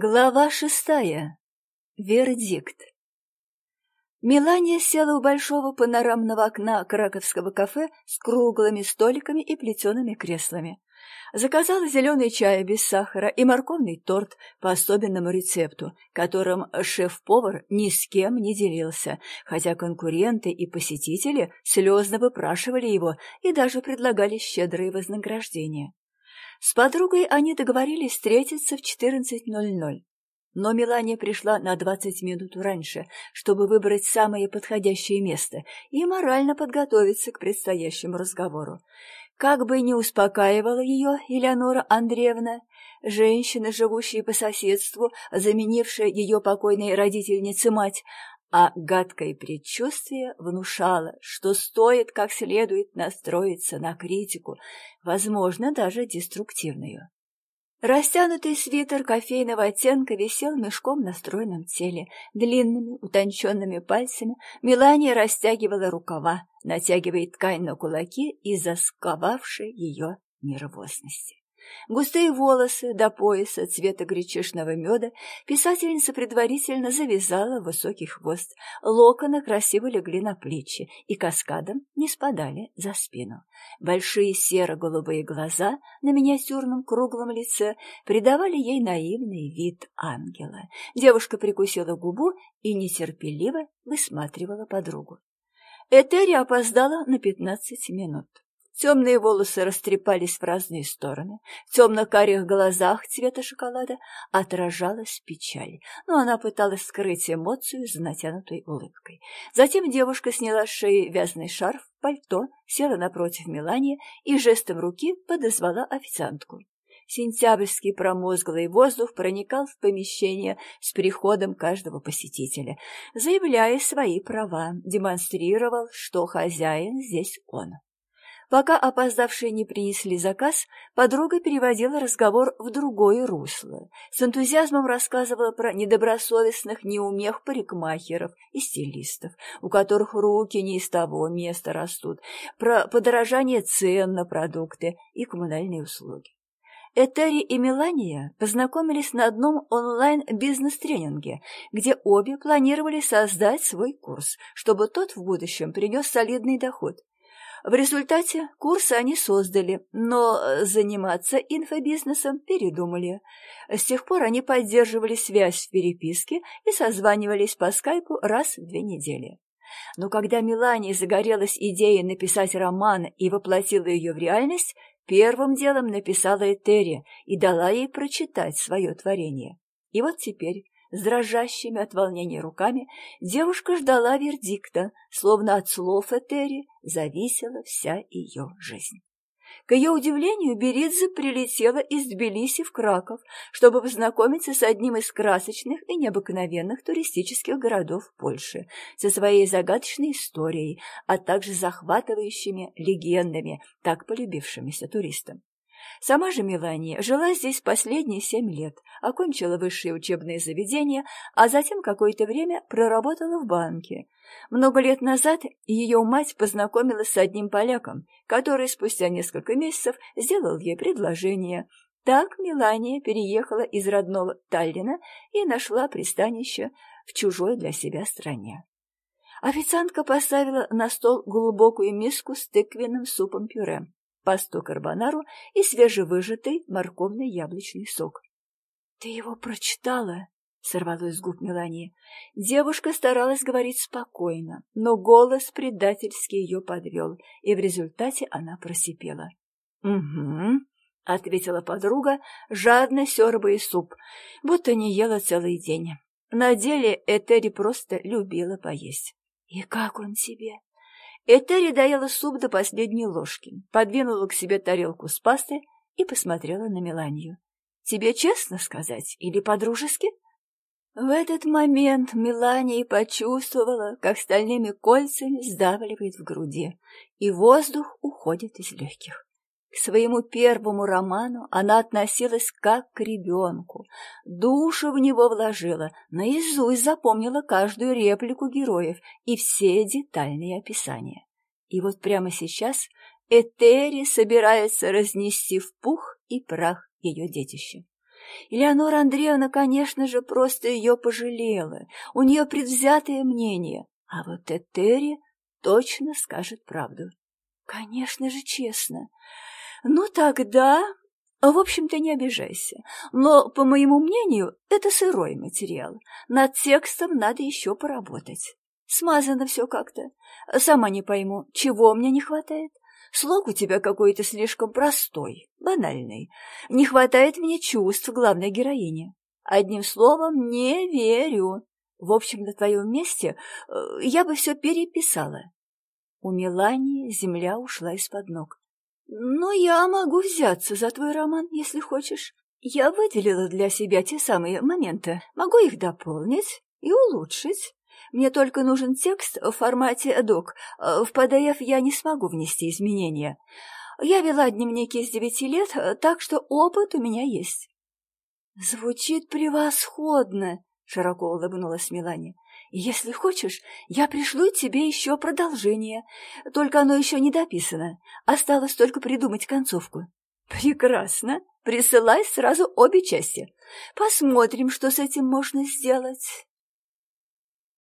Глава шестая. Вердикт. Мелания села у большого панорамного окна краковского кафе с круглыми столиками и плетеными креслами. Заказала зеленый чай без сахара и морковный торт по особенному рецепту, которым шеф-повар ни с кем не делился, хотя конкуренты и посетители слезно выпрашивали его и даже предлагали щедрые вознаграждения. С подругой они договорились встретиться в 14.00. Но Мелания пришла на 20 минут раньше, чтобы выбрать самое подходящее место и морально подготовиться к предстоящему разговору. Как бы ни успокаивала ее Элеонора Андреевна, женщина, живущая по соседству, заменившая ее покойной родительнице мать, а гадкое предчувствие внушало, что стоит как следует настроиться на критику, возможно, даже деструктивную. Растянутый свитер кофейного оттенка висел мешком на стройном теле. Длинными, утонченными пальцами Мелания растягивала рукава, натягивая ткань на кулаки из-за сковавшей ее нервозности. Густые волосы до пояса цвета гречишного меда писательница предварительно завязала в высокий хвост. Локоны красиво легли на плечи и каскадом не спадали за спину. Большие серо-голубые глаза на миниатюрном круглом лице придавали ей наивный вид ангела. Девушка прикусила губу и нетерпеливо высматривала подругу. Этери опоздала на пятнадцать минут. Темные волосы растрепались в разные стороны. В темно-карих глазах цвета шоколада отражалась печаль, но она пыталась скрыть эмоцию за натянутой улыбкой. Затем девушка сняла с шеи вязаный шарф, пальто, села напротив Мелании и жестом руки подозвала официантку. Сентябрьский промозглый воздух проникал в помещение с приходом каждого посетителя, заявляя свои права, демонстрировал, что хозяин здесь он. Пока опоздавшие не принесли заказ, подруга переводила разговор в другое русло. С энтузиазмом рассказывала про недобросовестных неумех парикмахеров и стилистов, у которых руки не из того места растут, про подорожание цен на продукты и коммунальные услуги. Этери и Мелания познакомились на одном онлайн-бизнес-тренинге, где обе планировали создать свой курс, чтобы тот в будущем принес солидный доход. В результате курсы они создали, но заниматься инфобизнесом передумали. С тех пор они поддерживали связь в переписке и созванивались по скайпу раз в две недели. Но когда Мелания загорелась идеей написать роман и воплотила ее в реальность, первым делом написала Этери и дала ей прочитать свое творение. И вот теперь с дрожащими от волнения руками девушка ждала вердикта, словно от слов Этери зависела вся ее жизнь. К ее удивлению, Беридзе прилетела из Тбилиси в Краков, чтобы познакомиться с одним из красочных и необыкновенных туристических городов Польши, со своей загадочной историей, а также захватывающими легендами, так полюбившимися туристам. Сама же Мелания жила здесь последние семь лет, окончила высшее учебное заведение, а затем какое-то время проработала в банке. Много лет назад ее мать познакомилась с одним поляком, который спустя несколько месяцев сделал ей предложение. Так Мелания переехала из родного Таллина и нашла пристанище в чужой для себя стране. Официантка поставила на стол глубокую миску с тыквенным супом-пюре пасту карбонару и свежевыжатый морковный яблочный сок. — Ты его прочитала? — сорвалось с губ Мелании. Девушка старалась говорить спокойно, но голос предательски ее подвел, и в результате она просипела. — Угу, — ответила подруга, жадно сербая суп, будто не ела целый день. На деле Этери просто любила поесть. — И как он тебе? Этери доела суп до последней ложки, подвинула к себе тарелку с пастой и посмотрела на Меланию. «Тебе честно сказать или по-дружески?» В этот момент Мелания почувствовала, как стальными кольцами сдавливает в груди, и воздух уходит из легких. К своему первому роману она относилась как к ребенку, душу в него вложила, наизусть запомнила каждую реплику героев и все детальные описания. И вот прямо сейчас Этери собирается разнести в пух и прах ее детище. Элеонора Андреевна, конечно же, просто ее пожалела. У нее предвзятое мнение. А вот Этери точно скажет правду. Конечно же, честно. Ну, тогда... В общем-то, не обижайся. Но, по моему мнению, это сырой материал. Над текстом надо еще поработать. Смазано все как-то. Сама не пойму, чего мне не хватает. Слог у тебя какой-то слишком простой, банальный. Не хватает мне чувств главной героини. Одним словом, не верю. В общем, на твоем месте э, я бы все переписала. У Мелании земля ушла из-под ног. Но я могу взяться за твой роман, если хочешь. Я выделила для себя те самые моменты. Могу их дополнить и улучшить. Мне только нужен текст в формате док. В PDF я не смогу внести изменения. Я вела дневники с девяти лет, так что опыт у меня есть. Звучит превосходно, широко улыбнулась Мелания. Если хочешь, я пришлю тебе еще продолжение. Только оно еще не дописано. Осталось только придумать концовку. Прекрасно. Присылай сразу обе части. Посмотрим, что с этим можно сделать.